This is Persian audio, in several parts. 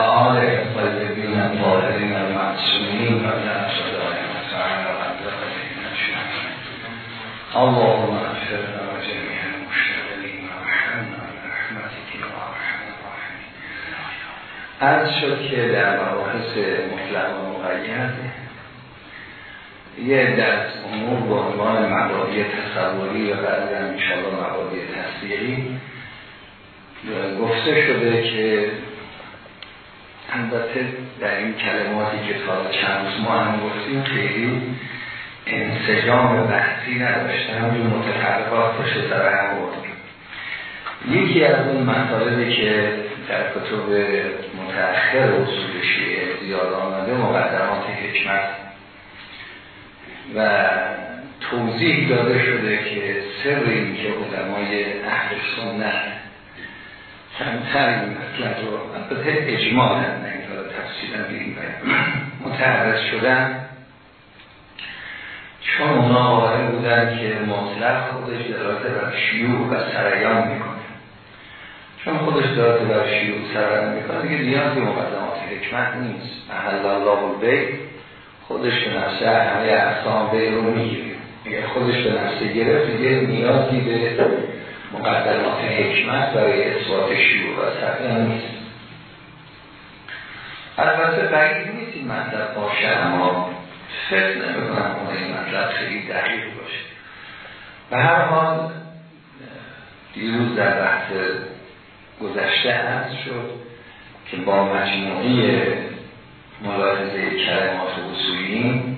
آل و اللهم اغفرنا و جمیع المشتغلین و رحمنا برحمتك یا ارحم الراحمین عرض شد که در مباحث مطلق و مقید یه در امور به عنوان مبادی تصوری و بعد انشاءالله مبادی تصویری گفته شده که البته در این کلماتی که تا چند ما هم گفتیم خیلی انسجام بحثی نداشته همون متفرقات باشه در هم یکی از اون مطالبی که در کتب متأخر اصول شیعه زیاد آمده مقدمات حکمت و توضیح داده شده که سر این که علمای اهل سنت کمتر این مطلب رو البته اجماع هم متعرض شدن. چون اونا واقعه بودن که مطلق خودش دراته بر شیوع و سریان می‌کنه. چون خودش دراته بر شیوع و سریان می‌کنه دیگه نیازی مقدمات حکمت نیست. احل الله البیت خودش به نفسه همه احسان بی رو می‌گیره. اگر خودش به نفسه گرفت دیگه نیازی به مقدمات حکمت برای اثبات شیوع و سریان نیست. البته بعید نیست این مطلب باشه اما فکر نمی‌کنم اون این مطلب خیلی دقیق باشه. به هر حال دیروز در بحث گذشته هست شد که با مجموعی ملاحظه کلمات اصولی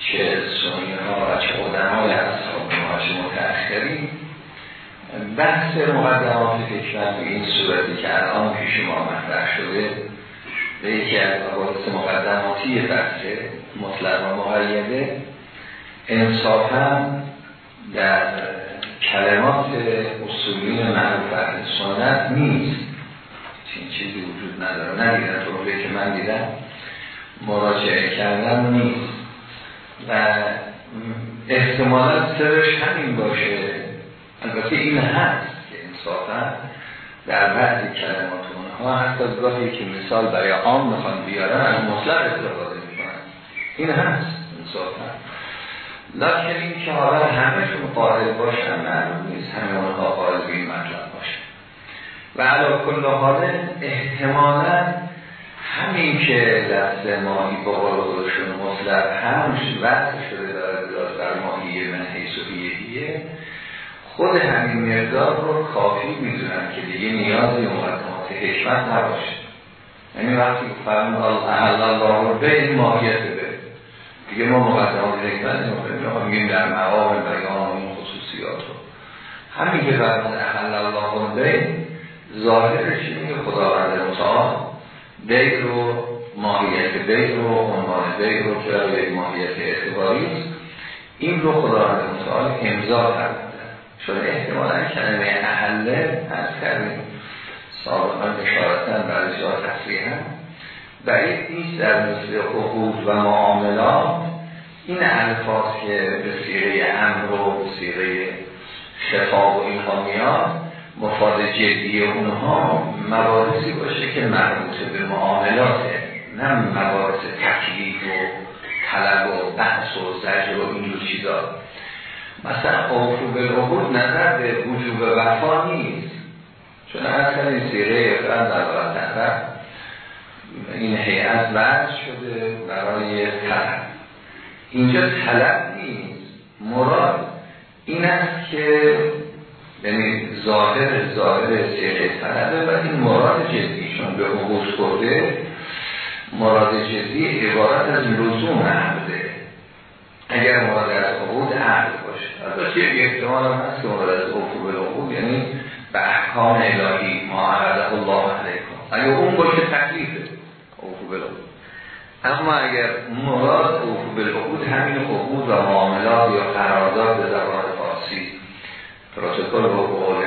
چه سنی ها و چه قدم از اصحاب چه متأخرین بحث مقدمات حکمت به این صورتی که الان پیش ما مطرح شده به یکی از مباحث مقدماتی بحث مطلق و مقیده انصافا در کلمات اصولی معروف اهل سنت نیست. این چیزی وجود نداره. ندیدن طوری که من دیدم مراجعه کردن نیست. و احتمالا سرش همین باشه. البته این هست که انصافا در بعضی کلمات اونها حتی گاهی که مثال برای عام می‌خوان بیارن از مطلق استفاده می‌کنن. این هست انصافا. لیکن این که حالا همهشون قائل باشن معلوم نیست همه اونها قائل به این مطلب باشن. و علا کل حال احتمالا همین که لفظ ماهی با خودشون مطلق همش وقت شده داره در ماهیه من و خود همین مقدار رو کافی می‌دونن که دیگه نیازی مقدمات حکمت نباشه. یعنی وقتی فرمون احل الله رو به این ماهیت به دیگه ما مقدمات حکمت نمی‌خوایم میگیم در مقام بیان این خصوصیات رو. همین که فرمون احل الله به ظاهرش اینه که خداوند متعال بید رو ماهیت بید رو عنوان بید رو که یک ماهیت اعتباری این رو خداوند متعال امضا کرد چون احتمالا کلمه احله از کردیم سابقا اشارتن برای جا تصریحا. بعید نیست در مثل حقوق و معاملات این الفاظ که به سیغه امر و سیغه شفاق و اینها میاد مفاد جدی اونها مبارسی باشه که مربوط به معاملاته نه مبارس تکلیف و طلب و بحث و زجر و این چیزا. مثلا به عقود نظر به وجوب وفا نیست. چون اصلا این سیره اقرار در این حیعت برد شده برای طلب. اینجا طلب نیست. مراد این است که یعنی ظاهر ظاهر سیره طلبه و این مراد جدیشون به عقود کرده مراد جدی عبارت از لزوم عقده. اگر مراد از عقود عقد باشه. البته یک احتمال هم هست که مراد از عقود بالعقود یعنی به احکام الهی. ما عرضه الله علیکم. اگر اون باشه تکلیفه عقود بالعقود. اما اگر مراد عقود بالعقود همین عقود و معاملات یا قرارداد به زبان فارسی. پروتکل و قول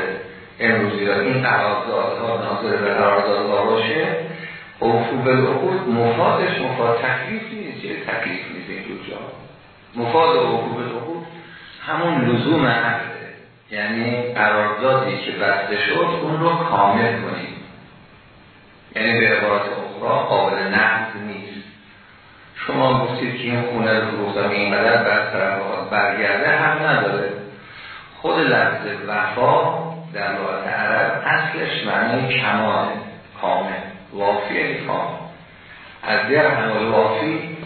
امروزی را این قراردادها ناظر به قرارداد باشه عقود بالعقود مفادش مفاد تکلیف نیست چه تکلیف نیست این دو جا. مفاد عقوب العقود همون لزوم عقده یعنی قراردادی که بسته شد اون رو کامل کنیم. یعنی به عبارت اخرى قابل نقد نیست. شما گفتید که این خونه رو گفتم اینقدر بر طرف برگرده هم نداره. خود لفظ وفا در لغت عرب اصلش معنی کمال کامل وافی کامل از همه وافی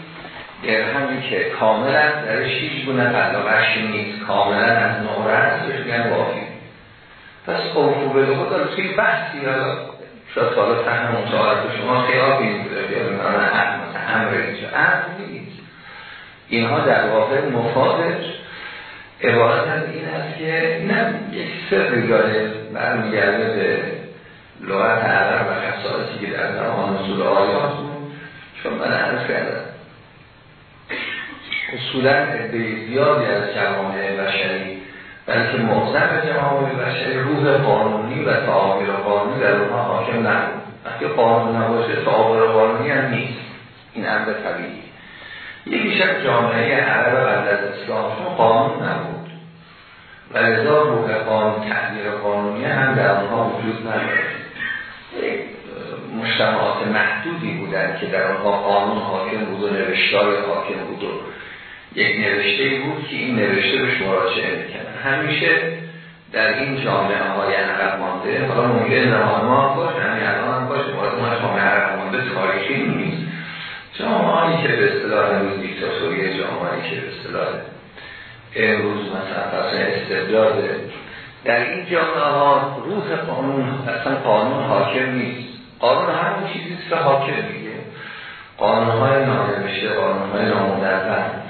درهمی که کاملا درش هیچ گونه قلاقش نیست کاملا از نوره است بهش وافی پس اوفو به خود داره توی بحثی حالا شاید سالا فهم متعارف شما خیال بوده یا امر اینجا. امر نیست. اینها در واقع مفادش عبارت از این است که نه یک سری داره برمیگرده به لغت عرب و خصائصی که در زمان اصول آیات بود. چون من عرض کردم اصولا به زیادی از جوامع بشری بلکه معظم جوامع بشری روح قانونی و تعابیر قانونی در اونها حاکم نبود. وقتی قانون نباشه تعابیر قانونی هم نیست. این امر طبیعی. یکی شب جامعه عرب بعد از اسلام قانون نبود. و لذا روح قانون تعبیر قانونی هم در اونها وجود نداره مجتمعات محدودی بودن که در آنها قانون حاکم بود و نوشتار حاکم بود و یک نوشته بود که این نوشته به مراجعه می‌کنن همیشه در این جامعه های عقب مانده حالا ممکن زمان ما باشه همین الان هم باشه ما جامعه عقب مانده تاریخی نیست. جامعه که به اصطلاح امروز دیکتاتوری جامعه که به اصطلاح امروز مثلا پس استبداد در این جامعه ها روح قانون اصلا قانون حاکم نیست. قانون همون چیزی که حاکم میگه. قانون های نانوشته قانون های نامدربن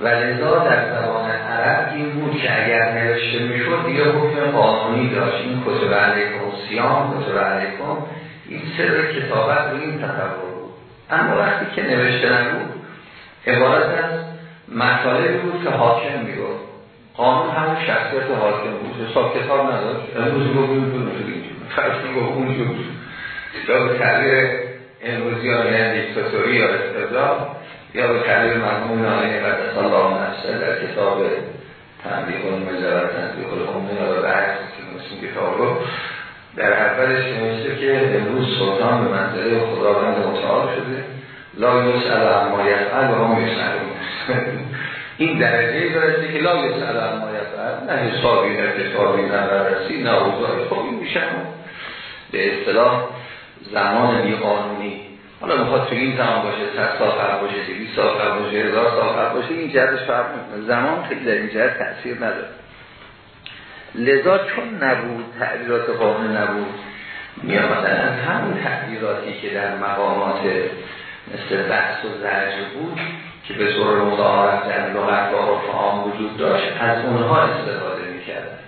و لذا در زبان عرب این بود که اگر نوشته می‌شد دیگه حکم قانونی داشت. این کتب علیکم سیام کتب علیکم این سر کتابت رو این تصور بود. اما وقتی که نوشته نبود عبارت از مطالبی بود که حاکم می‌گفت. قانون همون شخصیت حاکم بود. حساب کتاب نداشت. امروز رو بود بود فرض می‌گفت اونجور یا به تعبیر امروزی یعنی دیکتاتوری یا استبداد یا به تعبیر مرمون آیه قدس الله نفسه در کتاب تنبیه المجر و تنبیه الامه یا به عکس که مثل کتاب رو. در اولش نوشته که امروز سلطان به منزله خداوند متعال شده. لا یسأل اما یفعل و هم یسألون. این درجه برسه که لا یسأل اما یفعل نه حسابی نه کتابی نه بررسی نه اوضاعی. خب این میشه. به اصطلاح زمان بیقانونی. حالا می‌خواد تو این زمان باشه 100 سال قبل باشه 200 سال قبل باشه 1000 سال قبل باشه این جهتش فرق نمی‌کنه. زمان خیلی در این جهت تاثیر نداره. لذا چون نبود تعبیرات قانون نبود میامدن از همون تعبیراتی که در مقامات مثل بحث و زرج بود که به طور متعارف در لغت و عرف عام وجود داشت از اونها استفاده می‌کرد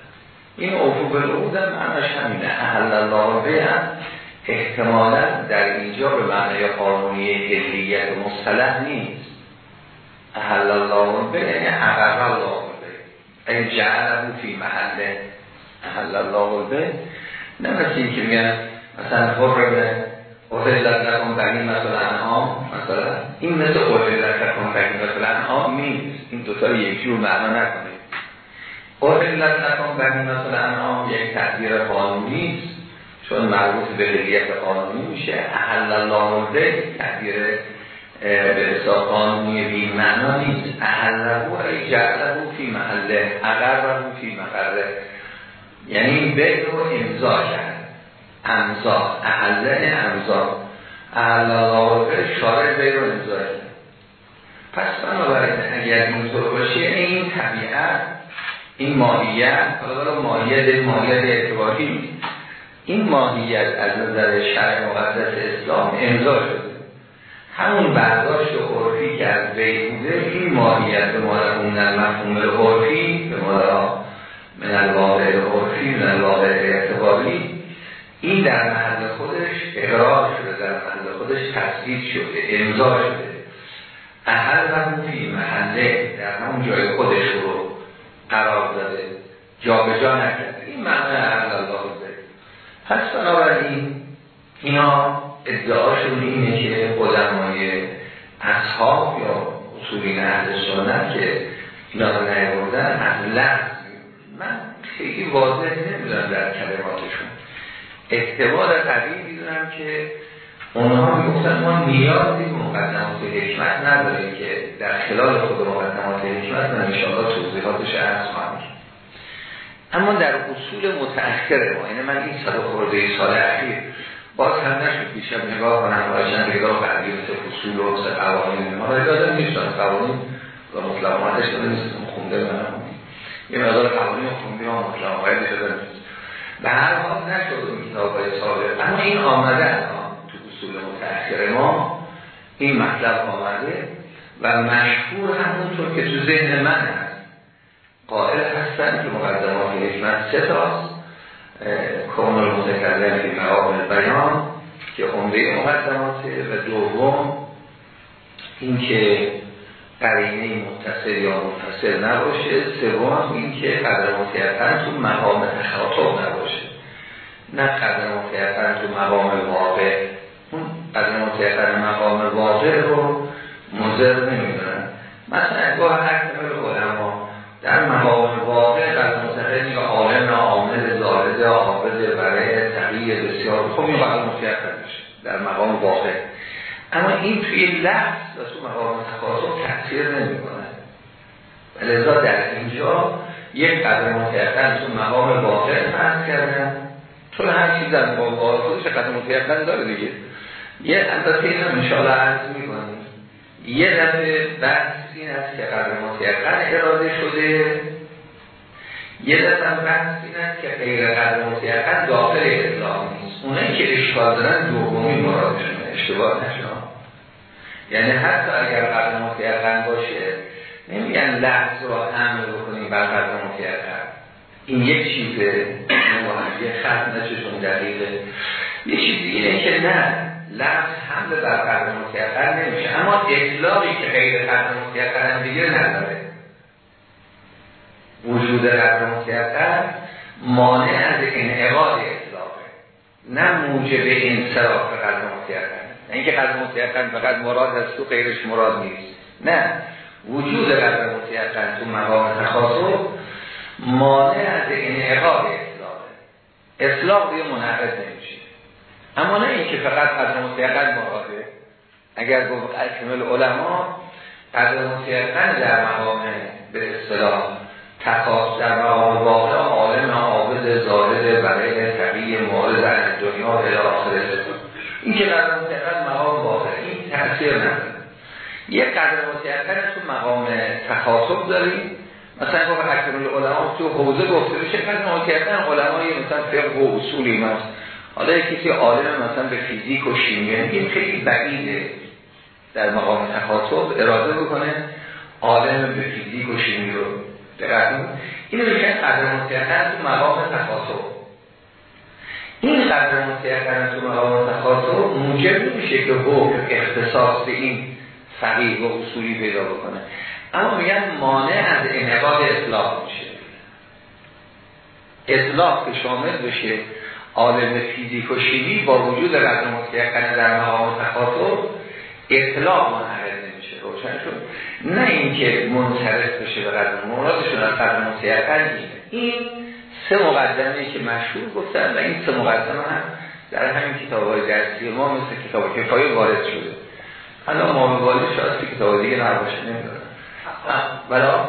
این افوق العود هم معناش همینه. احل الله هم احتمالا در اینجا به معنی قانونی هلیت مصطلح نیست. احل الله به یعنی اقر الله به این جعله فی محله احل الله به نه مثل که میگن مثلا حرمه احلت لکن بنی مثل انعام مثلا این مثل احلت لکن بنی مثل انعام نیست. این دوتا یک جور معنا نکنید احلت لکن بنی مثل انعام یک تحضیر قانونی است چون مربوط به هلیت قانونی میشه. احل الله به تحضیر به حساب قانونی بی معنا نیست احله ای جعله فی محله. اقر فی محله. یعنی به رو امضا کرد امضا. احله امضا. احل الله شارع به رو امضا کرد پس بنابراین اگر اینطور باشه این طبیعت این ماهیت حالا ماهیت ماهیت اعتباری این ماهیت از نظر شرع مقدس اسلام امضا شده. همون برداشت عرفی که از وی بوده این ماهیت به مال اون مفهوم عرفی به مال من الواقع عرفی من الواقع اعتباری این در محل خودش اقرار شده در محل خودش تصدیق شده امضا شده. اهل و فی محله در همون جای خودش رو قرار داده جا به جا نکرده. این معنی اهل الله پس بنابراین اینا ادعاشون اینه که قدمای اصحاب یا اصولین اهل سنت که اینا رو نیاوردن از لحظ من خیلی واضح نمی‌دونم در کلماتشون. احتمال قوی می‌دونم که اونها می‌گفتن ما نیازی مقدمات حکمت نداریم که در خلال خود مقدمات حکمت من انشاءالله توضیحاتش ارز خواهم. اما در اصول متأخر ما اینه من این صد خورده سال اخیر باز هم نشد بیشتر نگاه کنم باشن نگاه بعدی مثل اصول و مثل قوانین ما را دادم نیستن قوانین و مطلق آمدش داده نیستم خونده من یه مقدار قوانین خونده ها مطلق آمده شده به هر حال نشد این کتاب های سابق. اما این آمده تو اصول متأخر ما این مطلب آمده و مشهور همونطور که تو ذهن من هست. قائل هستن که مقدمات حکمت سه تاست. کون المتکلم فی مقام بیان که عمده مقدماته و دوم اینکه قرینه متصل یا متصل نباشه. سوم اینکه قدر متیقن تو مقام تخاطب نباشه. نه قدر متیقن تو مقام واقع. اون قدر متیقن مقام واقع رو مزر نمی‌دونن. مثلا گاه هر زارد عابد برای تقیی بسیار خب این قدر متیقن میشه در مقام واقع اما این توی لفظ و تو مقام تخاطب تأثیر نمی کنه لذا در اینجا یک قدر متیقن تو مقام واقع فرض کردن. چون هر چیز در مقام واقع خودش قدر متیقن داره دیگه. یه اندازه این هم انشاءالله عرض می کنیم یه دفعه بحث این است که قدر متیقن اراده شده. یه دفعه بحث این است که غیر قدر متیقن داخل اطلاع نیست. اونه که اشکال دارن دومی مرادشونه اشتباه نشون یعنی حتی اگر قدر متیقن باشه نمیگن لحظ رو حمل بکنیم بر قدر متیقن این یک چیزه. یه خط نشون دقیقه. یه چیزی اینه که نه لحظ حمل بر قدر متیقن نمیشه. اما اطلاقی که غیر قدر متیقن دیگه نداره. وجود قدر متیقن مانع از انعقاد اطلاقه نه موجب انصراف قدر متیقن اینکه قدر متیقن فقط مراد از تو غیرش مراد نیست. نه. وجود قدر متیقن تو مقام تخاطب مانع از انعقاد اطلاقه اطلاق دیگه منعقد نمیشه. اما نه اینکه فقط قدر متیقن مراده. اگر گفت اکمل علما قدر متیقن در مقام به اصطلاح تخاص در مقام واقع عالم عابد زارد برای تقیی مورد از دنیا به آخر این که قدر متعقل مقام واقع این تأثیر نداره. یه قدر متعقل تو مقام تخاطب داریم مثلا گفت حکم العلماء تو حوزه گفته بشه قدر متعقل علمای مثلا فقه و اصول ایناست حالا کسی عالم مثلا به فیزیک و شیمی این خیلی بعیده. در مقام تخاطب اراده بکنه عالم به فیزیک و شیمی رو. دقیقا اینو بشن قدر متعقل تو مقام تخاطب. این قدر متعقل تو مقام تخاطب موجب میشه که حکم اختصاص به این فقیه و اصولی پیدا بکنه. اما میگن مانع از انعقاد اطلاق میشه. اطلاق که شامل بشه عالم فیزیک و شیمی با وجود قدر متعقل در مقام تخاطب اطلاق روشن شد. نه اینکه منصرف بشه به قدر مرادشون از قدر متعقل این سه مقدمه که مشهور گفتن و این سه مقدمه هم در همین کتاب های درسی ما مثل کتاب کفایه وارد شده. الان ما وارد شده که کتاب دیگه نباشه نمی‌دونم. بلا.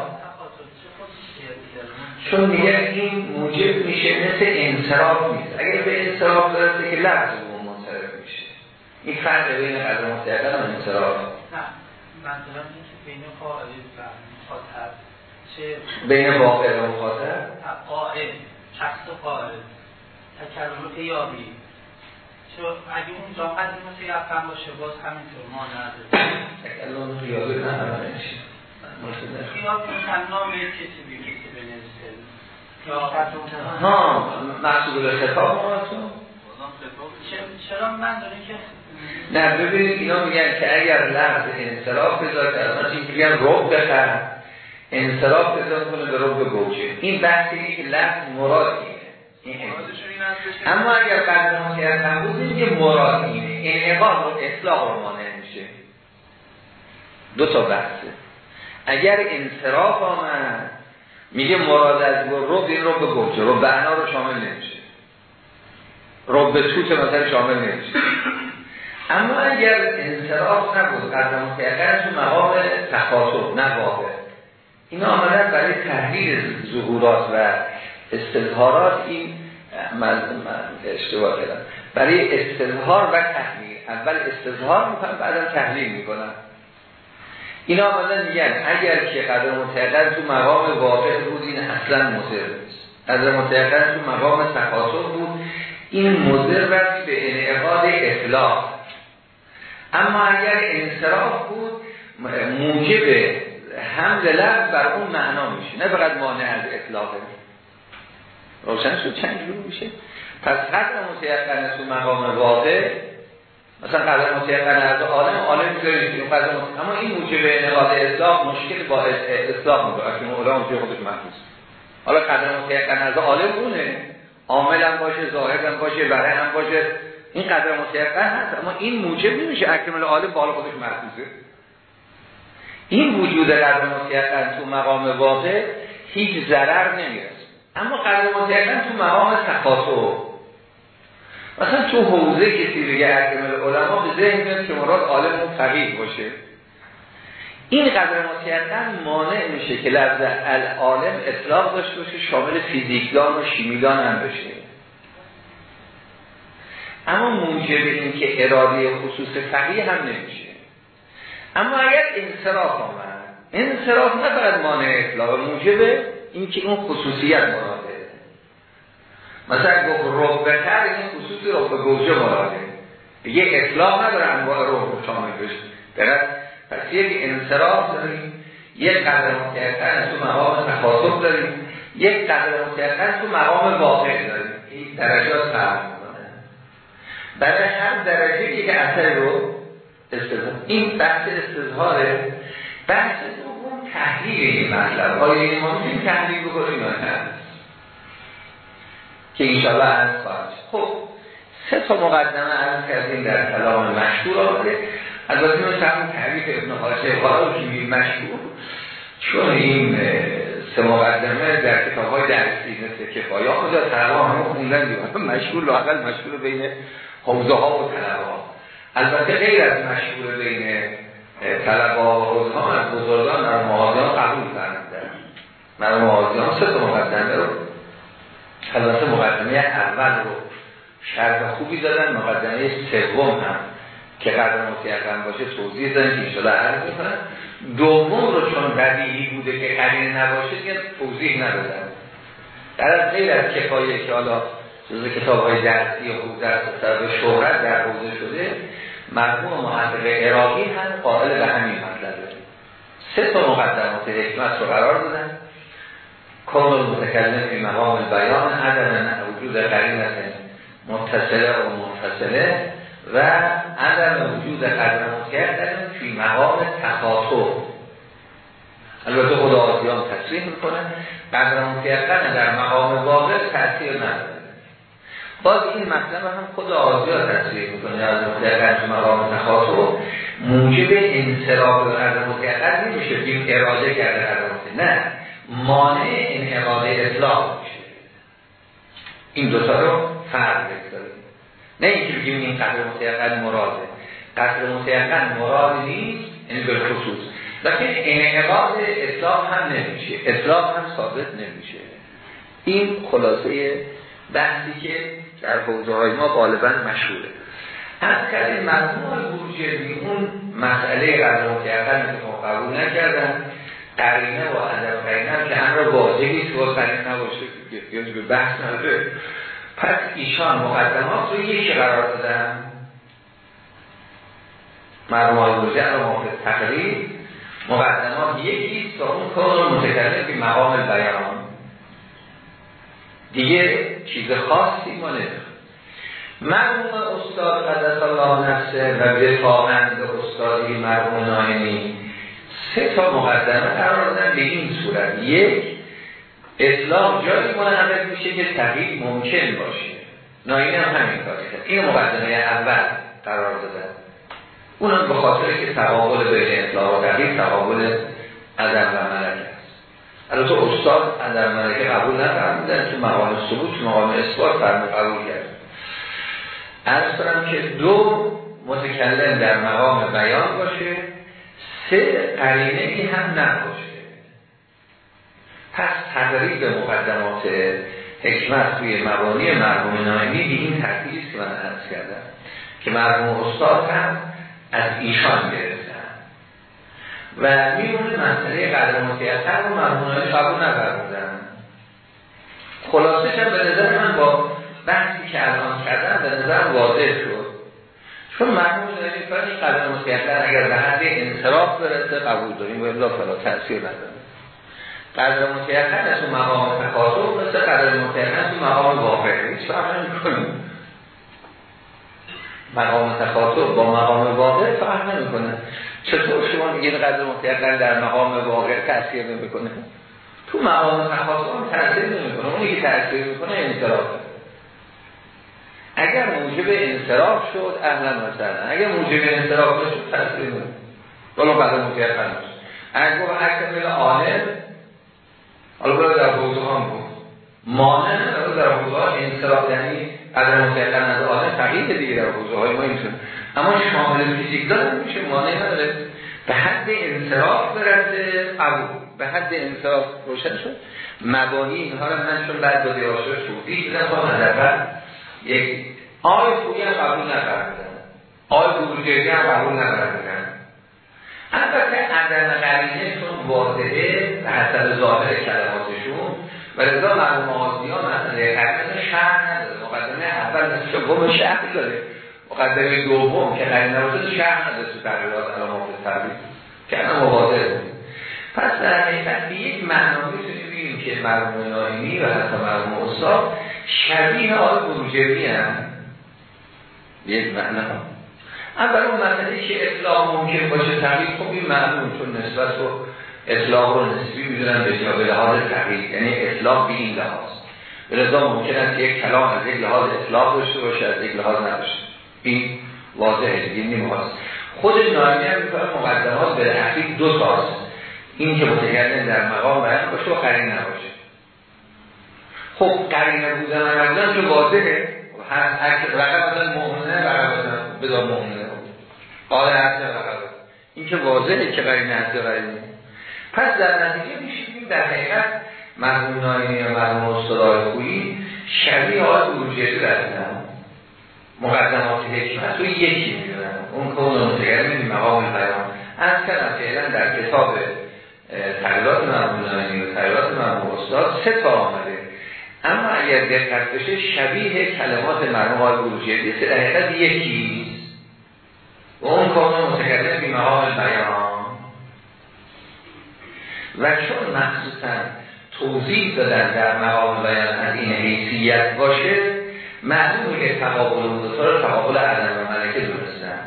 چون دیگه این موجب میشه مثل انصراف نیست. اگر به انصراف برسه که لفظ منصرف میشه. این فرق بین قدر مستقل و انصراف. منظورم که بین قائل و مخاطب بین واقع و مخاطب؟ قائل شخص قائل تکرر یابی. چون اگه اون جا قدر مثل یفقن باشه باز همینطور ما نداره تکرر یابی نه همه یابی نام کسی به کسی بنویسه. ها محصول خطاب. مارتون چرا من داره که نه ببینید اینا میگن که اگر لفظ انصراف بذار که این میگن رب بخر انصراف بذار کنه به رب گوچه این بحثی که لفظ مراد اینه. اما اگر قدر متیقن بود میگه مراد اینه. انعقاد و اطلاق رو مانع میشه. دو تا بحثه اگر انصراف آمد میگه مراد از رب این رب گوچه رب بنا رو شامل نمیشه. رب توت مثلا شامل نمیشه. اما اگر انصراف نبود قدر متعقل تو مقام تخاطب نه این آمدن برای تحلیل ظهورات و استظهارات این اشتباه کردم. برای استظهار و تحلیل اول استظهار می‌کنم بعدا تحلیل می‌کنم. این آمدن میگن اگر که قدر متعقل تو مقام واقع بود این اصلا مضر نیست. قدر متعقل تو مقام تخاطب بود این مضر به انعقاد اطلاق اما اگر انصراف بود موجب حمل لفظ بر اون معنا میشه. نه فقط مانع از اطلاقه روشن شد چند جور میشه. پس قدر متیقن تو مقام واقع مثلا قدر متیقن از عالم عالم می‌ذاریم قدر اما این موجب انقاض اطلاق مشکل با اطلاق می‌کنه. که علام خودش محفوظ. حالا قدر متیقن از عالم اونه. عامل هم باشه ظاهر هم باشه برای هم باشه. این قدر متیقن هست اما این موجب نمیشه اکمل عالم بالا خودش محفوظه این وجود قدر متیقن تو مقام واقع هیچ ضرر نمی‌رسه. اما قدر متیقن تو مقام تقاطع مثلا تو حوزه کسی بگه اکمل علما به ذهن میاد که مراد عالم فقیه باشه. این قدر متیقن مانع میشه که لفظ العالم اطلاق داشته باشه شامل فیزیکدان و شیمیدان هم بشه. اما موجب این که اراده خصوص فقیه هم نمیشه. اما اگر انصراف آمد انصراف نه فقط مانع اطلاق موجب این که اون خصوصیت مراده. مثلا گفت ربتر این خصوصی رب گوجه مراده. یه اطلاق نداره انواع رب شامل بشه. درست پس یک انصراف داریم یک قدر متعقل تو مقام تخاطب داریم یک قدر متعقل تو مقام واقع داریم. این درجات فرق برای هر درجه یک اثر رو استظهار این بحث استظهاره. بحث دوم تحلیل این مطلب. آیا این ممکن تحلیل بکنیم یا نه؟ که انشاءالله از خواهد خب سه تا مقدمه از کردیم در کلام مشهور. آمده البته مثل همون تعریف ابن حاجه حالا که مشهور. چون این سه مقدمه در کتاب های درسی مثل کفایه خدا طلبه همه خوندن. دیگه مشهور لاقل مشهور بین حوزه ها و طلبه ها البته غیر از مشهور بین طلبه ها و حوزه ها از بزرگان در محاضیان قبول فرمودن در محاضیان سه تا مقدمه رو البته مقدمه اول رو شرط خوبی دادن مقدمه سوم هم که قدر متیقن باشه توضیح دادن که شده عرض می‌کنن دوم رو چون بدیهی بوده که قرین نباشه که توضیح ندادن. در از غیر از کفایه که حالا جز کتاب های درسی خوب درس سبب شهرت در حوزه شده مرحوم محقق عراقی هم قائل به همین مطلبه سه تا مقدمات حکمت رو قرار دادن. کامل متکلم فی مقام بیان عدم وجود قرینت متصله و منفصله و عدم وجود قدر متکلم فی مقام تخاطب. البته خدا آزیان تصریح می‌کنه قدر متکلم در مقام واقع تأثیر نداره. باز این مطلب هم خود آزیا تصریح می‌کنه. از متقن مقام تخاطب موجب انصراف قدر متقن نمیشه بیم اراده کرده قدر نه. مانع این اراده اطلاق میشه. این دوتا رو فرق بگذاریم نه اینکه بگیم این قدر متقن مراده. قدر متقن مراد نیست این به خصوص. لیکن انعقاد اطلاق هم نمیشه. اطلاق هم ثابت نمیشه. این خلاصه بحثی که در حوزه های ما غالبا مشهوره. از کردیم مرموم بروجردی اون مسئله قدر متعقل که قبول نکردن. قرینه و عدم قرینه که همراه واضحی تو قرینه نباشه که به بحث نداره. پس ایشان مقدمات رو یکی قرار دادن. مرموم بروجردی رو موقع تقریب مقدمات یکی تا اون کار متکلم که مقام بیان. دیگه چیز خاصی ما مرموم استاد قدس الله نفسه و وفاقند استادی مرموم نایمی سه تا مقدمه قرار دادن به این صورت. یک اطلاق جایی منعقد میشه که تغییر ممکن باشه. نایمی هم همین کاری کرد این مقدمه اول قرار دادن. اونم به خاطر که تقابل بین اطلاق و تغییر تقابل عدم و ملکه. البته استاد در ملکه قبول نفرمودن تو مقام ثبوت مقام اثبات فرم قبول کرد ارز کنم که دو متکلم در مقام بیان باشه سه قرینه ای هم نباشه پس تقریب مقدمات حکمت توی مبانی مرحوم نایمی به این ترتیبی که من عرض کردم که مرحوم استاد هم از ایشان گرفتن و میمونه مسئله قدر متیتر رو مرحوم نایمی قبول نبردن خلاصه هم به نظر من با بحثی که الان کردم به نظر واضح شد. چون مرحوم نایمی فرقی قدر متیتر اگر به حد انصراف برسه قبول داریم و الا فلا تأثیر نداره. قدر متیقن از اون مقام تکاثر مثل قدر متیقن از اون مقام واقع هیچ فرق نمی‌کنه. مقام تکاثر با مقام واقع فرق نمی‌کنه. چطور شما میگید قدر متیقن در مقام واقع تاثیر نمی‌کنه؟ تو مقام تکاثر هم تاثیر نمی‌کنه. اونی که تاثیر می‌کنه انصراف. اگر موجب انصراف شد اهلا مثلا اگر موجب انصراف شد تاثیر نمی‌کنه. ولو قدر متیقن اگر گفت اکمل عالم حالا برای در حوضه هم بود مانع در حوضه انصراف یعنی عدم متقن از آدم تقیید دیگه در حوضه های ما اینشون اما شامل فیزیک دارم میشه مانع نداره. به حد انصراف برسه. قبول به حد انصراف روشن شد. مبانی اینها رو من چون بعد دادی آشار صوفی دیدم با نظر یک آی خویی هم قبول نفرمدن آی بروجری هم قبول نفرمدن البته عدم قرینه چون واضحه به حسب ظاهر کلماتشون. و رضا مرموم آزی ها مسئله قرینه مقدمه اول شبهم شهر داره مقدمه دوم که قرینه باشه شهر نداره تو تغییرات علامات تبریز که مواضح بود. پس در حقیقت به یک معنی می‌تونیم که مرموم نایمی و حتی مرموم استاد شبیه آل بروجری هم یک معنی اول اون مسئله که اطلاق ممکن باشه تغییر خب این معلوم چون نسبت رو اطلاق رو نسبی می‌دونن به جا به لحاظ تغییر. یعنی اطلاق به این لحاظ. لحاظ ممکن است یک کلام از یک لحاظ اطلاق داشته باشه از یک لحاظ نباشه این واضحه دیگه نیمه خود نایمی هم می‌کنه مقدمات به حقیق دو تاست این که متکلم در مقام بیان باشه و قرین نباشه. خب قرینه بودن و نبودن که واضحه. هر رقم مثلا مؤمنه رقم بدار مؤمنه قال حد این که واضحه که قرینه حد قرینه پس در نتیجه میشیم در حقیقت مرمون نایمی یا مرمون استدار خویی شبیه ها بروجیتی رسیدن مقدمات حکمت رو یکی می‌دونن اون که اون متگرم مقام بیان از کلم فعلا در کتاب تغییرات مرمون نایمی و تغییرات مرمون استاد سه تا آمده. اما اگر دقت بشه شبیه کلمات مرموم های بروجیتی در حقیقت یکی. و اون کامل متکلم بی مقام بیان. و چون مخصوصا توضیح دادن در مقام بیان از این حیثیت باشه معلومه که تقابل اون دوتا تقابل عدم و ملکه دونستن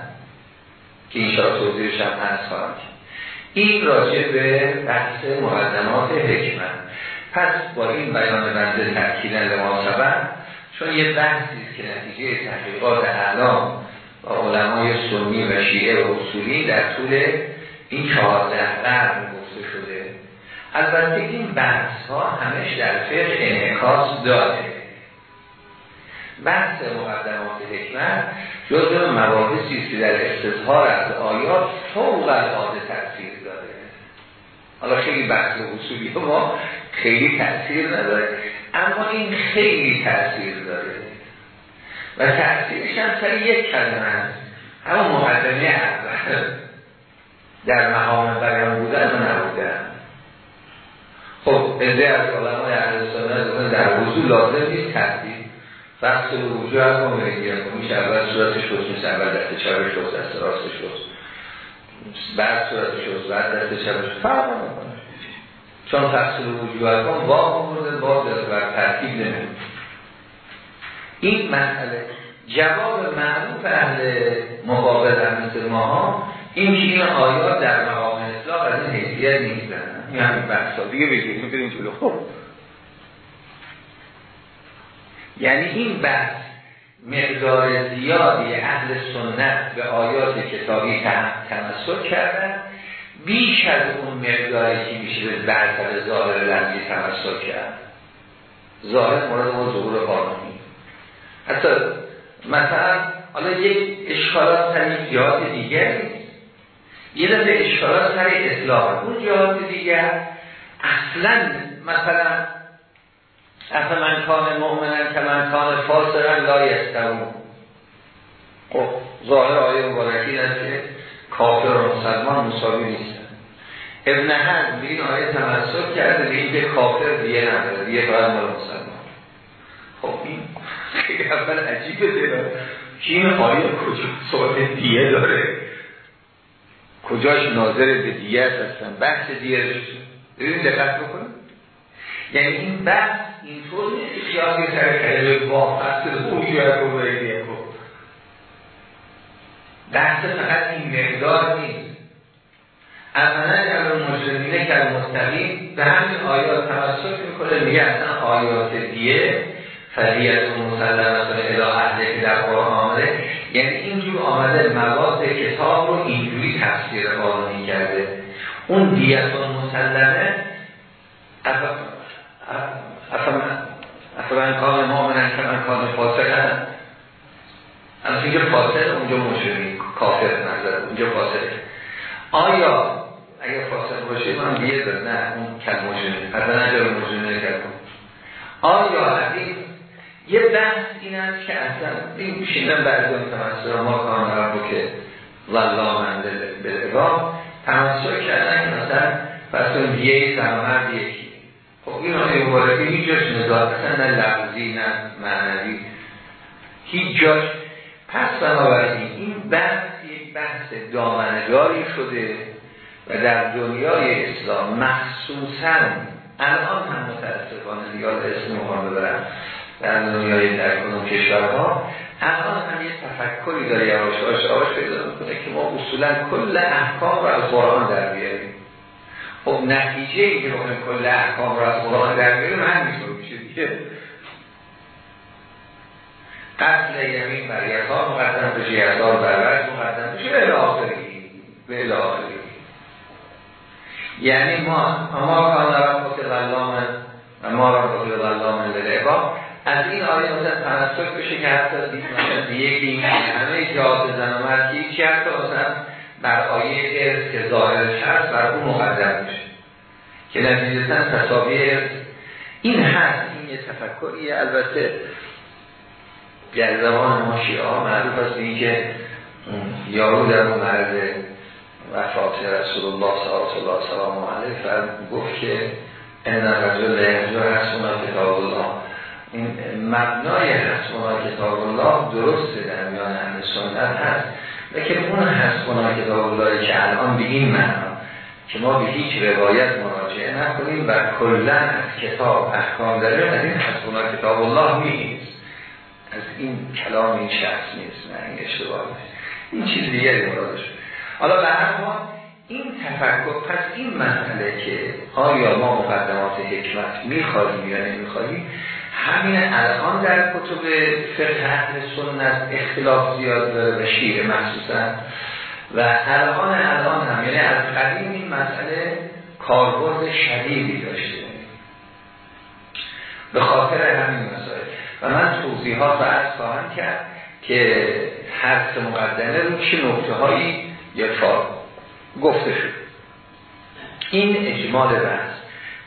که این شاید توضیحش هم هست خواهم این راجع به بحث مقدمات حکمت. پس با این بیان بنده ترکیلن لما سبب چون یه بحثی که نتیجه تحقیقات اعلام و علمای سنی و شیعه و اصولی در طول این چهارده قرن گفته شده. البته این بحث ها همش در فقه انعکاس داره. بحث مقدمات حکمت جزء مباحثی که در استظهار از آیات فوق العاده تاثیر داره. حالا خیلی بحث اصولی ما خیلی تاثیر نداره اما این خیلی تاثیر داره. و تأثیرش هم سر یک کلمه هست همون مقدمه اول. در مقام بیان بودن و نبودن. خب ازده از علمای اهل سنت در وضوع لازم نیست تحصیل فقط وجود از ما میشه اول صورتش شد میشه اول دست چپ شد دست راست شد بعد صورت شد بعد دست چپ شد فرق نمی‌کنه. چون تفصیل وجود ما با مورد با در ترتیب نمیده این مسئله جواب معروف اهل مقابل مثل ماها این که این آیات در مقام اطلاق از این حیثیت نیستن این همین بحثا. دیگه بگیریم می‌کنیم جلو. خب. یعنی این بحث مقدار زیادی اهل سنت به آیات کتابی تمسک کردن. بیش از اون مقداری که میشه به برتر ظاهر لنزی تمسک کرد. ظاهر مورد ما ظهور قانونی. حتی مثلا حالا یک اشکالات سر جهات دیگر یه دفعه اشکالات سر اصلاح اون جهات دیگر اصلا مثلا اصلا من کان مؤمنن که من کان فاسقا لا یسترون خب ظاهر آیه مبارکی است که کافر و مسلمان مساوی نیستن. ابن حد به این آیه تمسک کرده به اینکه کافر دیگه نداره دیگه باید مال مسلمان. خب این خیلی اول عجیبه دیره که این آیه کجا؟ صحبت دیگه داره. کجاش ناظر به دیگه هستن؟ بحث دیگه ببینید دقت بکنید. یعنی این بحث اینطور نیست که خیالی سر کلمه باید رو بحث فقط این مقدار نیست. اولا اگر مجرمینه که مستقیم به همین آیات توسط می‌کنه میگه اصلا آیات دیه فریت و مسلمت و اله که در قرآن آمده. یعنی اینجور آمده مواد کتاب رو اینجوری تفسیر قانونی کرده. اون دیت و مسلمه؟ افران کان مؤمنن که من کان فاسقن از اینکه فاسق اونجا مشرمی کافر نظر اونجا فاسقه آیا اگر فاسق باشه من بیه نه اون کل مشرمی از نجر مشرمی نکردم آیا از این یه بحث این است که اصلا این شیدن بعضی اون تمثیر ما کان رب که والله من به اقام تمثیر کردن که مثلا پس دیه زمان یکی. خب این آیه مبارکه هیچ جاش نزاد اصلا نه لفظی نه معنوی. هیچ جاش. پس بنابراین این بحث یک بحث دامنگاری شده و در دنیای اسلام مخصوصا الان هم متاسفانه دیگر اسم مقام ببرم. در دنیای در کنون کشورها. الان هم یک تفکری داره یواش یواش آواش پیدا می‌کنه که ما اصولا کل احکام رو از قرآن در بیاریم. خب نتیجه ای که بخوایم کل احکام رو از قرآن در بیاریم همینطور میشه دیگه. قتل یمین بر یسار مقدم بشه یسار بر برش مقدم بشه به الاخری به الاخری یعنی ما اما کان ربک ظلام ما ربک ظلام للعباد. از این آیه مثلا تمسک بشه که حتی یکی همه جهات زن و مرد یکی حتی مثلا بر آیه ارث که ظاهرش هست بر اون مقدم بشه که نتیجتا تصابی ارث این هست این یه تفکریه. البته در زمان ما شیعه ها معروف است این که یارو در اون مرد وفات رسول الله صلی الله علیه سلام علیه فرد گفت که این رجل یهجو حسونا کتاب الله. این مبنای حسونا کتاب الله درسته در میان اهل سنت هست لیکن اون حسونا کتاب الله که الان به این معنا که ما به هیچ روایت مراجعه نکنیم و کلا از کتاب احکام داریم از این حسونا کتاب الله نیست. از این کلام این شخص نیست نه این اشتباه این چیز دیگری مرادش. حالا به هر این تفکر پس این مسئله که آیا ما مقدمات حکمت می‌خواهیم یا نمی‌خواهیم همین الان در کتب فقه اهل سنت اختلاف زیاد داره و شیعه مخصوصا. و الان الان هم یعنی از قدیم این مسئله کاربرد شدیدی داشته. به خاطر همین مسائل و من توضیحات و عرض خواهم کرد که هر مقدمه رو چه نکته هایی یا چهار گفته شد. این اجمال بحث.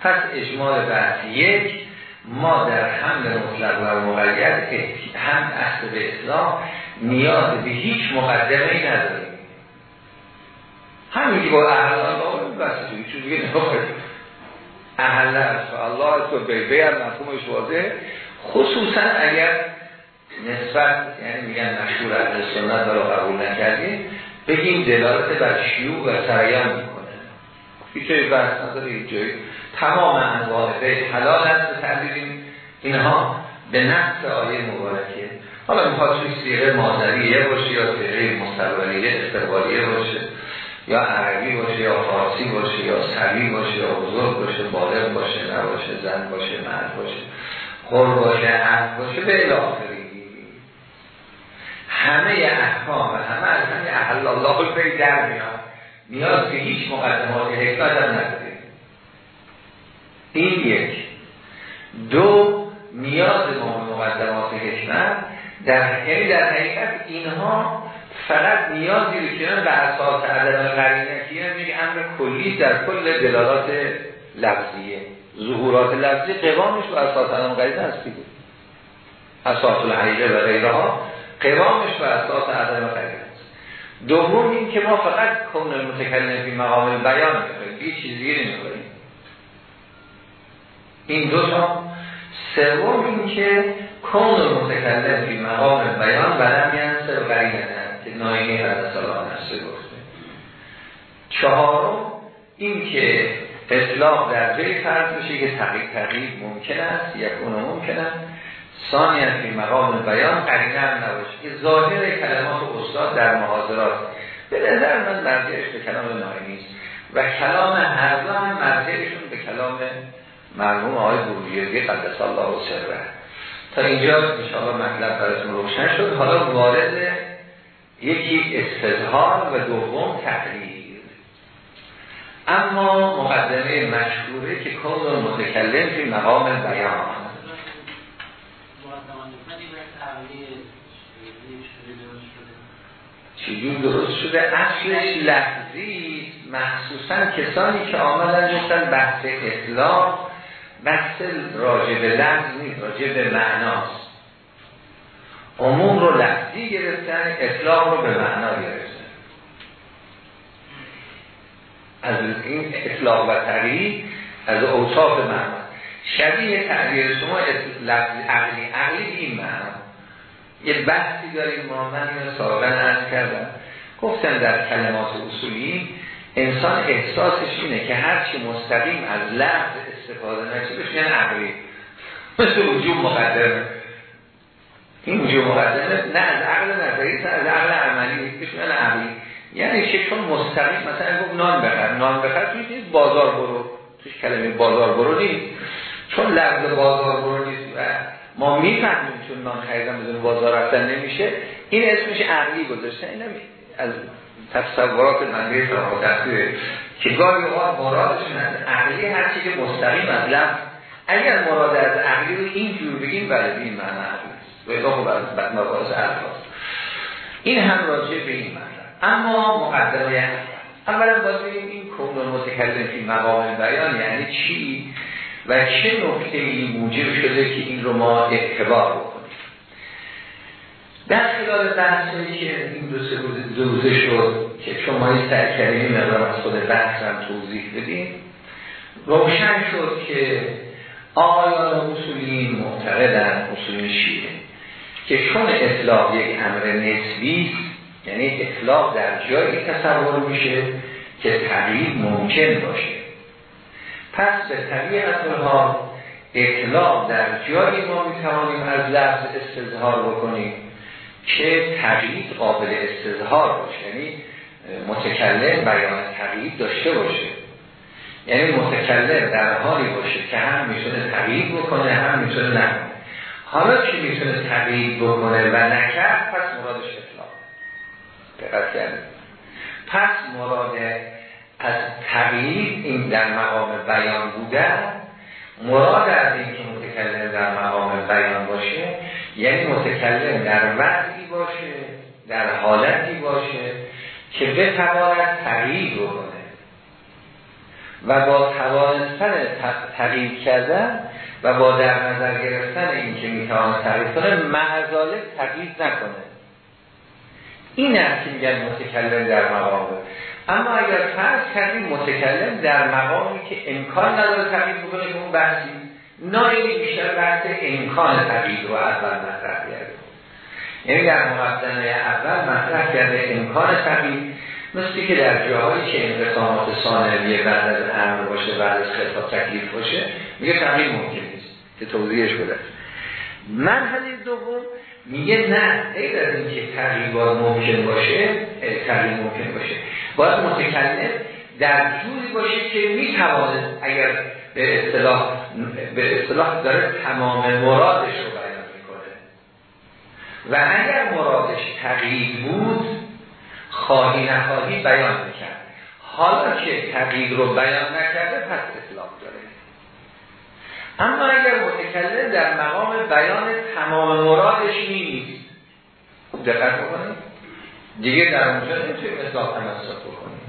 پس اجمال بحث یک ما در حمل مطلق و مقید هم اصل به اسلام نیاز به هیچ مقدمه ای نداریم. همین که با اهل الله بس چیز دیگه نخواهیم اهل الله تو بیبه هم مفهومش واضحه. خصوصا اگر نسبت یعنی میگن مشهور اهل سنت رو قبول نکردیم بگیم دلالت بر شیوع و سریان هیچ بحث نداره هیچ جایی. تمام انواع حلال است تعبیریم اینها. به نفس آیه مبارکه. حالا می‌خواد توی سیغه مادریه باشه یا سیغه مستقبلیه استقبالیه باشه. یا عربی باشه یا فارسی باشه یا سریع باشه یا بزرگ باشه بالغ باشه نباشه زن باشه مرد باشه خور باشه عرض باشه به الاخری همه احکام همه از همه احل الله البی در میاد. نیاز که هیچ مقدمات حکمت هم نداره. این یک. دو نیاز ما مقدمات حکمت. در یعنی در حقیقت اینها فقط نیازی رو که به اساس عدم قرینه میگه امر کلی در کل دلالات لفظیه. ظهورات لفظی قوامش و اساس عدم قرینه دیگه. اساس الحقیقه و غیرها قوامش و اساس عدم قرینه. است دوم این که ما فقط کون المتکلم فی مقام بیان می‌کنیم یه چیزی نمی‌کنیم این دو تا. سوم این که کون المتکلم فی مقام بیان بلن ینسر قرینه که نایمی حضرت الله نفسه گفته. چهارم این که اطلاق در جای فرض بشه که تقیید تقیید ممکن است. یک اونو ممکن است. ثانی فی مقام بیان قرینه هم نباشه که ظاهر کلمات استاد در محاضرات. به نظر من مرجعش به کلام نایمی است. و کلام هر دو هم مرجعشون به کلام مرحوم آقای بروجردی قدس الله و سره. تا اینجا انشاءالله مطلب براتون روشن شد. حالا وارد یکی استظهار و دوم تقریر اما مقدمه مشهوره که کون متکلم فی مقام بیان. چجور درست شده اصلش لحظی مخصوصا کسانی که آمدن گفتن بحث اطلاق بحث راجع به لحظ نیست راجع به معناست. عموم رو لفظی گرفتن اطلاق رو به معنا گرفتن. از این اطلاق و تغییر از اوصاف معنا. شبیه تعبیر شما لفظ عقلی عقلی این معنا. یه بحثی داریم ما من اینو سابقا عرض کردم. گفتن در کلمات اصولی انسان احساسش اینه که هرچی مستقیم از لفظ استفاده نشه بشه یعنی عقلی. مثل وجود مقدمه. این وجود مقدمه نه از عقل نظری از عقل عملی بشه یعنی عقلی. یعنی چون مستقیم مثلا گفت نان بخر. نان بخر توش نیست بازار برو. توش کلمه بازار برو نیست. چون لفظ بازار برو نیست و ما می‌فهمیم چون نان خریدن بدون بازار رفتن نمیشه. این اسمش عقلی گذاشته این از تصورات منگه تفسیر که گاهی اوقات مرادشون از عقلی هرچی که مستقیم از لفظ. اگر مراد از عقلی رو اینجور بگیم برای این معنی عقلی است. و خب از مباحث الفاظ این هم راجع به این معنی. اما مقدمه اولا باید این کون متکلم این مقام بیان یعنی چی؟ و چه نکته این موجب شده که این رو ما اعتبار بکنیم؟ در خلال بحثی که این دو سه روزه شد که شما این سر کردیم مقدار از خود بحث هم توضیح بدیم روشن شد که آقایان اصولین معتقدن اصول شیعه که چون اطلاق یک امر نسبی یعنی اطلاق در جایی تصور میشه که تغییر ممکن باشه. پس به طبیعت ها اطلاق در جایی ما می‌توانیم از لفظ استظهار بکنیم که تغییر قابل استظهار باشه. یعنی متکلم بیان تغییر داشته باشه. یعنی متکلم در حالی باشه که هم می‌تونه تغییر بکنه هم می‌تونه نکنه حالا که می‌تونه تغییر بکنه و نکرد؟ پس مرادش اطلاق پس مراد از تغییر این در مقام بیان بودن مراد از این که متکلم در مقام بیان باشه یعنی متکلم در وضعی باشه در حالتی باشه که بتواند تغییر بکنه. و با توانستن تغییر کردن و با در نظر گرفتن این که می‌تواند تغییر کنه معذاله تغییر نکنه. این است که میگن متکلم در مقامه اما اگر فرض کردیم متکلم در مقامی که امکان نداره تغییر بکنه که اون بحثی نایمی بیشتر بحث امکان تغییر رو اول مطرح کرده. یعنی در مقدمه اول مطرح کرده امکان تغییر مثل که در جاهایی که انقسامات ثانویه بعد از امر باشه بعد از خطاب تکلیف باشه میگه تغییر ممکن نیست که توضیحش بده. مرحله دوم میگه نه غیر از اینکه تغییر ممکن باشه تغییر ممکن باشه. باید متکلم در جوری باشه که می‌تواند اگر به اصطلاح به اصطلاح داره تمام مرادش رو بیان می‌کنه. و اگر مرادش تغییر بود خواهی نخواهی بیان می‌کرد. حالا که تغییر رو بیان نکرده پس اطلاق داره. اما اگر متکلم در مقام بیان تمام مرادش نیست دقت بکنید. دیگه در اونجا نمی‌تونیم اصلاح تمسک بکنیم.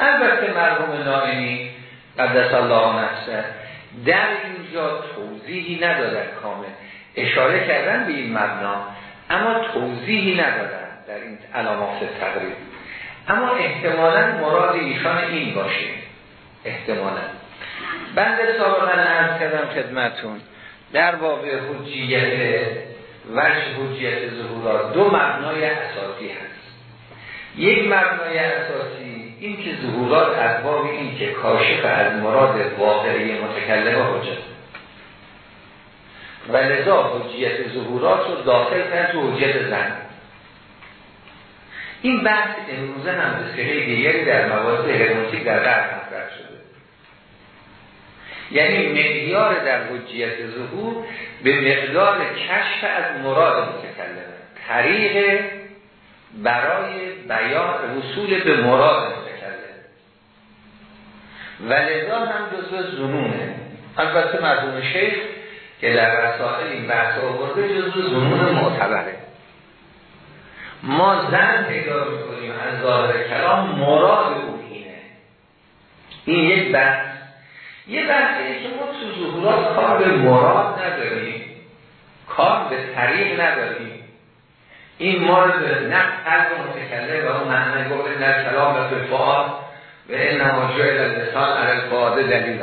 البته مرحوم نائمی قدس الله نفسه در اینجا توضیحی ندادن کامل. اشاره کردن به این مبنا اما توضیحی ندادن در این علامات تقریب. اما احتمالا مراد ایشان این باشه. احتمالا. بنده سابقا عرض کردم خدمتون. در باب حجیت وجه حجیت ظهورات دو مبنای اساسی هست. یک مبنای اساسی این که ظهورات از باب این که کاشف از مراد واقعی متکلمه حجت. و لذا حجیت ظهورات رو داخل کرد تو حجیت زن. این بحث امروزه هم به دیگری در موارد هرمونتیک در شده یعنی معیار در حجیت ظهور به مقدار کشف از مراد متکلمه طریق برای بیان وصول به مراد متکلم. و لذا هم جزو زنونه. البته مرحوم شیخ که در رسائل این بحث آورده جزو زنون معتبره. ما زن پیدا می‌کنیم از ظاهر کلام مراد او اینه. این یک بحث یه بحثیه که ما تو ظهورات کار به مراد نداریم کار به طریق نداریم. این مورد نه قلب متکلم و اون معنی گفت در کلام و فعاد و این نماجه لسان علی الفعاده دلیل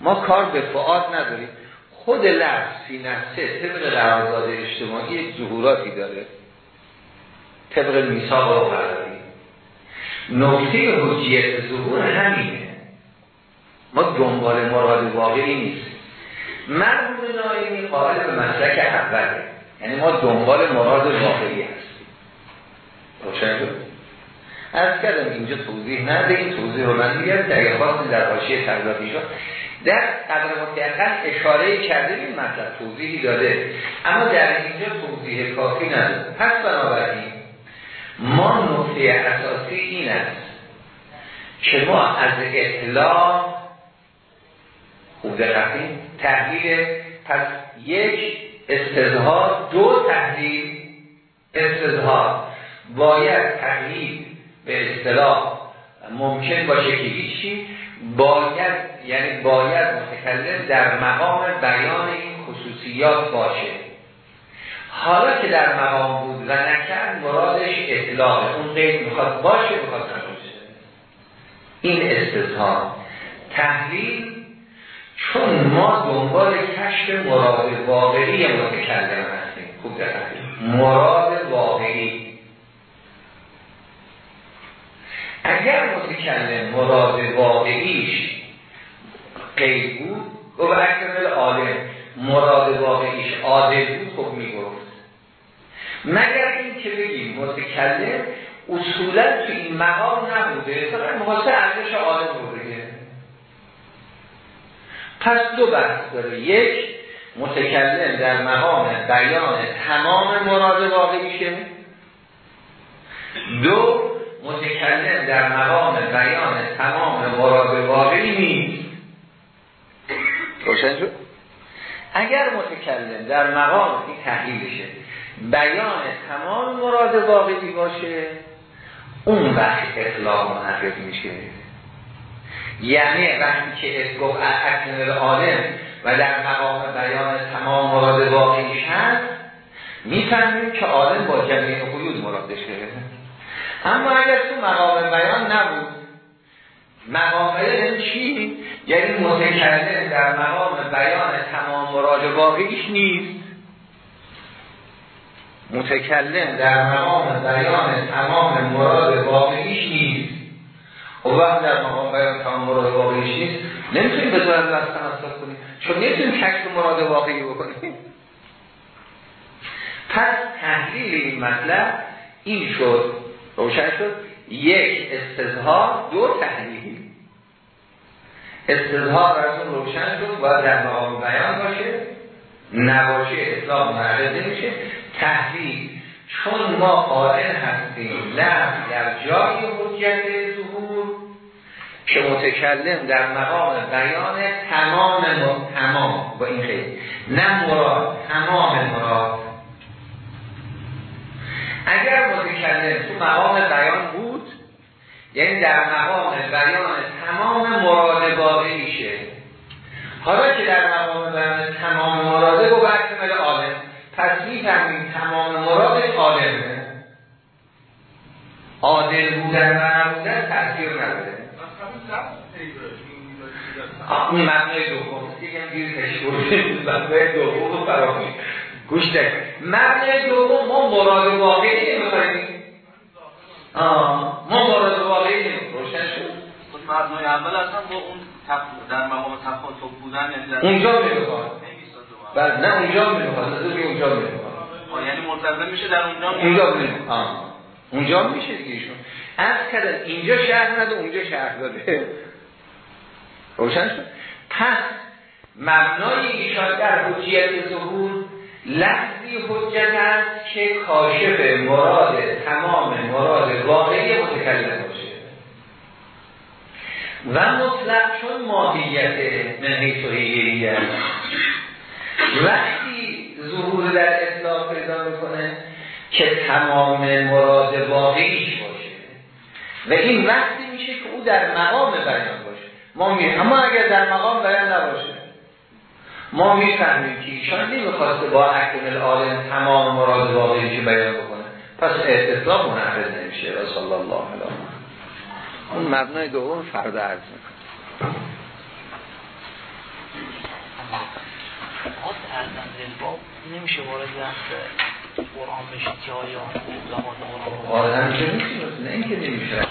ما کار به فعاد نداریم. خود لفظ فی نفسه طبق قرارداد اجتماعی ظهوراتی داره. طبق میثاق و قراردادی نکته حجیت ظهور همینه. ما دنبال مراد واقعی نیست. مرحوم نایمی قائل به مسلک اوله یعنی ما دنبال مراد واقعی هستیم. روشن از کردم اینجا توضیح نده این توضیح رو من میگم در خاصی در حاشیه تقریبی شد. در قدر مطلقا اشاره کرده این مطلب توضیحی داده. اما در اینجا توضیح کافی نداره. پس بنابراین ما نقطه اساسی این است که ما از اطلاع خوب دقیقیم تحلیل پس یک استظهار دو تحلیل استظهار. باید تحلیل به اصطلاح ممکن باشه که هیچی. باید یعنی باید متکلم در مقام بیان این خصوصیات باشه. حالا که در مقام بود و نکرد مرادش اطلاق. اون قید می‌خواد باشه می‌خواد نباشه. این استظهار. تحلیل چون ما دنبال کشف مراد واقعی متکلم هستیم. خوب مراد واقعی. اگر متکلم مراد واقعیش قید بود و اکمل عالم مراد واقعیش عادل بود خب می‌گفت. مگر این که بگیم متکلم اصولا تو این مقام نبوده فقط محاسه ارزش عالم بگه پس دو بحث داره. یک متکلم در مقام بیان تمام مراد واقعیشه دو متکلم در مقام بیان تمام مراد واقعی نیست. روشن شد؟ اگر متکلم در مقام این تحلیلشه بیان تمام مراد واقعی باشه اون وقت اطلاق محرف میشه. یعنی وقتی که گفت اکنه عالم و در مقام بیان تمام مراد واقعیش هست می‌فهمیم که عالم با جمعی قیود مرادش گرفته اما اگر تو مقام بیان نبود مقام بیان چی؟ یعنی متکلم در مقام بیان تمام مراد واقعیش نیست. متکلم در مقام بیان تمام مراد واقعیش نیست. و خب وقت در مقام بیان تمام مراد واقعیش نیست نمی‌تونیم به طور از دست کنیم. چون نمی‌تونیم کشف مراد واقعی بکنیم. پس تحلیل این مطلب این شد روشن شد یک استظهار دو تحلیل. استظهار از اون روشن شد باید در مقام بیان باشه. نباشه اطلاق معرض نمیشه. تحلیل. چون ما قائل هستیم لفظ در جای حجت ظهور که متکلم در مقام بیان تمام تمام. با این خیلی. نه مراد تمام مراد. اگر متکلم تو مقام بیان بود یعنی در مقام بیان تمام مراد واقعی میشه. حالا که در مقام بیان تمام مراده با برکمل عالم پس می‌فهمیم تمام مراد عالمه عادل بودن و نبودن تأثیر نداره. اون مبنای دوم. دیگه گیر تشکر مبنای دوم فرامی گوش ده مبنای دوم ما مراد واقعی نمی‌خوایم ما مراد واقعی نمی‌خوایم روشن شد؟ مبنای اول اصلا با اون در مقام تفاوت بودن یعنی اونجا می‌خواد بله نه اونجا می‌خواد اونجا می‌خواد یعنی ملتزم میشه در اونجا. اونجا می‌خواد اونجا میشه دیگه ایشون. از کردن اینجا شهر نده اونجا شهر داده روشن شد؟ پس مبنای ایشان در حجیت ظهور لحظی حجت است که کاشف مراد تمام مراد واقعی متکلم باشه. و مطلق چون ماهیت من حیث وقتی ظهور در اطلاق پیدا می‌کنه که تمام مراد واقعیش باشه. و این وقتی میشه که او در مقام بیان باشه. ما می اما اگر در مقام بیان نباشه ما می‌فهمیم که ایشان نمی‌خواسته با حکم العالم تمام مراد واقعی بیان بکنه. پس اطلاق منحفظ نمیشه رسول الله علیه اون مبنای دوم فردا عرض می‌کنه نمیشه وارد قرآن بشه که آیا آره همیشه نیست نه اینکه نمیشه.